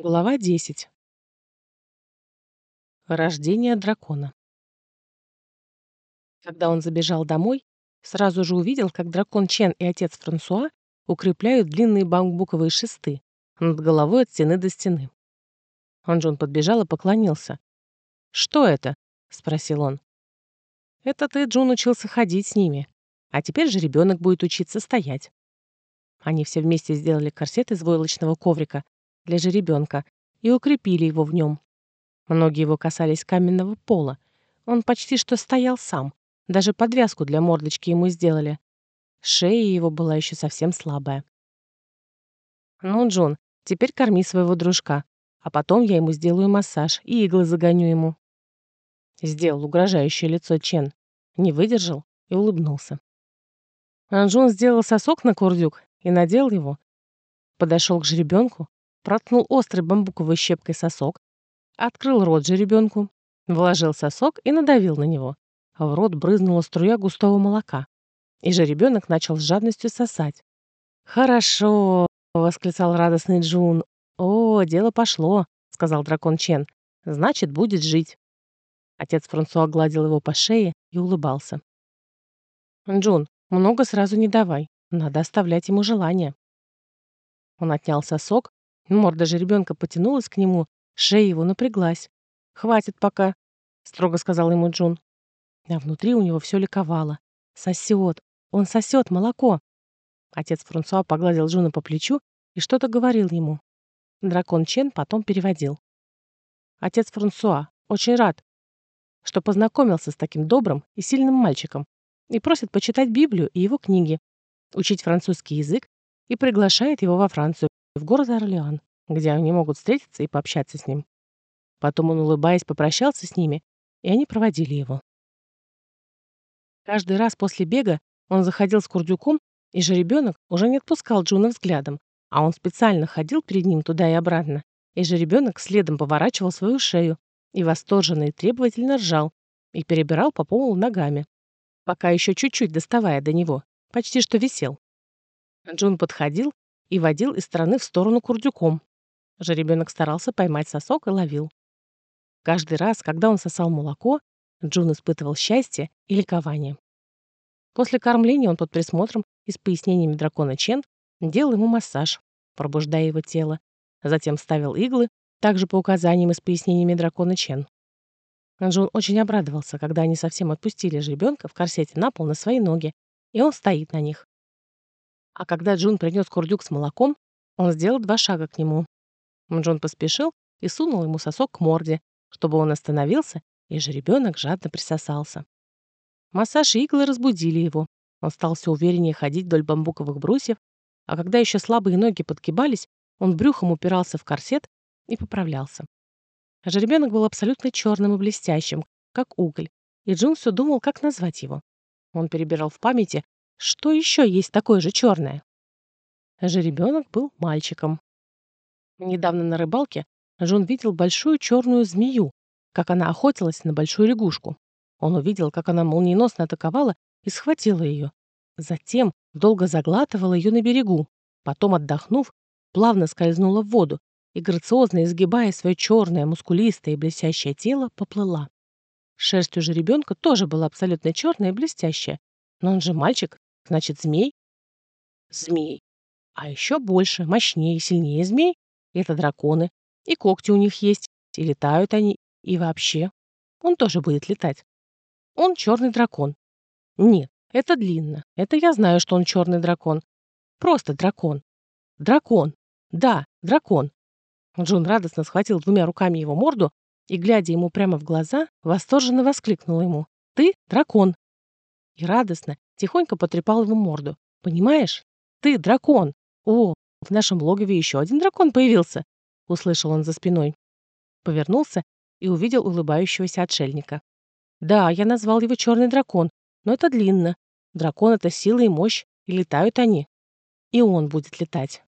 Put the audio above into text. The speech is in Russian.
Глава 10. Рождение дракона. Когда он забежал домой, сразу же увидел, как дракон Чен и отец Франсуа укрепляют длинные бамбуковые шесты над головой от стены до стены. Анджон подбежал и поклонился. «Что это?» — спросил он. «Это ты, Джун, учился ходить с ними, а теперь же ребенок будет учиться стоять». Они все вместе сделали корсет из войлочного коврика, для жеребенка и укрепили его в нем. Ноги его касались каменного пола. Он почти что стоял сам. Даже подвязку для мордочки ему сделали. Шея его была еще совсем слабая. «Ну, Джон, теперь корми своего дружка, а потом я ему сделаю массаж и иглы загоню ему». Сделал угрожающее лицо Чен, не выдержал и улыбнулся. Анжун сделал сосок на курдюк и надел его. Подошел к жеребенку, проткнул острой бамбуковой щепкой сосок, открыл рот жеребенку, вложил сосок и надавил на него. В рот брызнула струя густого молока. И жеребенок начал с жадностью сосать. «Хорошо!» — восклицал радостный Джун. «О, дело пошло!» — сказал дракон Чен. «Значит, будет жить». Отец Франсуа гладил его по шее и улыбался. «Джун, много сразу не давай. Надо оставлять ему желание». Он отнял сосок, морда жеребенка потянулась к нему, шея его напряглась. «Хватит пока», — строго сказал ему Джун. А внутри у него все ликовало. «Сосет! Он сосет молоко!» Отец Франсуа погладил Джуна по плечу и что-то говорил ему. Дракон Чен потом переводил. «Отец Франсуа очень рад, что познакомился с таким добрым и сильным мальчиком и просит почитать Библию и его книги, учить французский язык и приглашает его во Францию, в город Орлеан, где они могут встретиться и пообщаться с ним. Потом он, улыбаясь, попрощался с ними, и они проводили его. Каждый раз после бега он заходил с курдюком, и жеребенок уже не отпускал Джуна взглядом, а он специально ходил перед ним туда и обратно, и жеребенок следом поворачивал свою шею и восторженно и требовательно ржал и перебирал по полу ногами, пока еще чуть-чуть доставая до него, почти что висел. Джун подходил и водил из стороны в сторону курдюком. Жеребенок старался поймать сосок и ловил. Каждый раз, когда он сосал молоко, Джун испытывал счастье и ликование. После кормления он под присмотром и с пояснениями дракона Чен делал ему массаж, пробуждая его тело, затем ставил иглы, также по указаниям и с пояснениями дракона Чен. Джун очень обрадовался, когда они совсем отпустили жеребенка в корсете на пол на свои ноги, и он стоит на них. А когда Джун принес курдюк с молоком, он сделал два шага к нему. Джун поспешил и сунул ему сосок к морде, чтобы он остановился, и жеребенок жадно присосался. Массаж и иглы разбудили его. Он стал все увереннее ходить вдоль бамбуковых брусьев, а когда еще слабые ноги подгибались, он брюхом упирался в корсет и поправлялся. Жеребенок был абсолютно черным и блестящим, как уголь, и Джун все думал, как назвать его. Он перебирал в памяти, что еще есть такое же черное? Жеребенок был мальчиком. Недавно на рыбалке Джон видел большую черную змею, как она охотилась на большую лягушку. Он увидел, как она молниеносно атаковала и схватила ее. Затем долго заглатывала ее на берегу. Потом, отдохнув, плавно скользнула в воду и, грациозно изгибая свое черное, мускулистое и блестящее тело, поплыла. Шерсть у жеребенка тоже была абсолютно черная и блестящая. Но он же мальчик, Значит, змей? Змей. А еще больше, мощнее, сильнее змей — это драконы. И когти у них есть, и летают они, и вообще. Он тоже будет летать. Он черный дракон. Нет, это длинно. Это я знаю, что он черный дракон. Просто дракон. Дракон. Да, дракон. Джун радостно схватил двумя руками его морду и, глядя ему прямо в глаза, восторженно воскликнул ему. «Ты дракон!» И радостно, Тихонько потрепал его морду. «Понимаешь? Ты дракон! О, в нашем логове еще один дракон появился!» Услышал он за спиной. Повернулся и увидел улыбающегося отшельника. «Да, я назвал его черный дракон, но это длинно. Дракон — это сила и мощь, и летают они. И он будет летать.